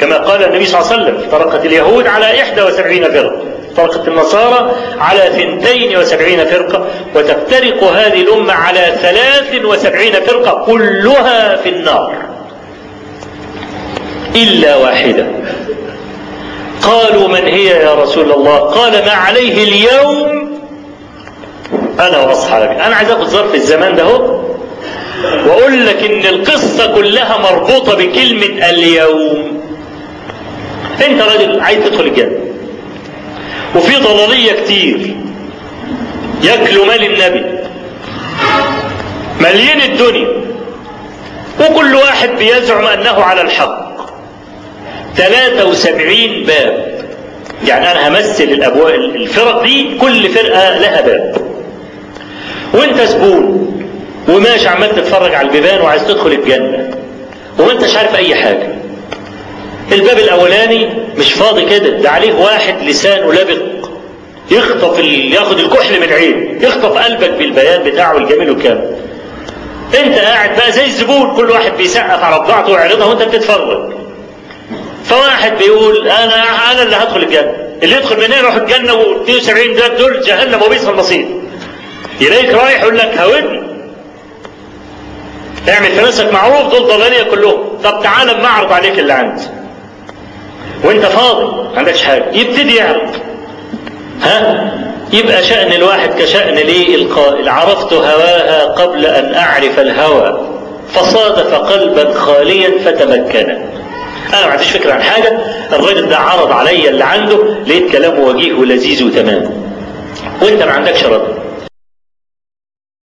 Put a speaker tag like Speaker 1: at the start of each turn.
Speaker 1: كما قال النبي صلى الله عليه وسلم افترقت اليهود على 71 فرقة افترقت النصارى على 72 فرقة وتفترق هذه الأمة على 73 فرقة كلها في النار. إلا واحدة. قالوا من هي يا رسول الله؟ قال ما عليه اليوم أنا وأصحابي. أنا عايز أخذ ظرف الزمان ده وأقول لك إن القصة كلها مربوطة بكلمة اليوم. أنت راجل عايز تدخل الجنة. وفي ضلالية كتير. ياكلوا مال النبي. مليين الدنيا. وكل واحد بيزعم أنه على الحق. 73 باب. يعني أنا همثل الابواب الفرق دي كل فرقة لها باب. وانت زبون. وماشي عمال تتفرج على البيبان وعايز تدخل الجنة. وما انتش عارف أي حاجة. الباب الأولاني مش فاضي كده ده عليه واحد لسانه لبق يخطف ال... ياخد الكحل من عين يخطف قلبك بالبيان بتاعه الجميل والكامل. انت قاعد بقى زي الزبون كل واحد بيسقف على بضاعته ويعرضها وانت بتتفرج. فواحد بيقول أنا أنا اللي هدخل الجنة. اللي يدخل من هنا يروح الجنة و72 ده دول جهنم وبئس المصير. يلاقيك رايح يقول لك هاودني اعمل في نفسك معروف دول ضلاليه كلهم. طب تعالى اما اعرض عليك اللي عندي. وانت فاضي ما عندكش حاجة. يبتدي يعرض ها؟ يبقى شأن الواحد كشأن ليه القائل عرفت هواها قبل أن أعرف الهوى. فصادف قلبا خاليا فتمكن. أنا ما عنديش فكرة عن حاجة. الراجل ده عرض عليا اللي عنده لقيت كلامه وجيه ولذيذ وتمام. وانت ما عندكش رد.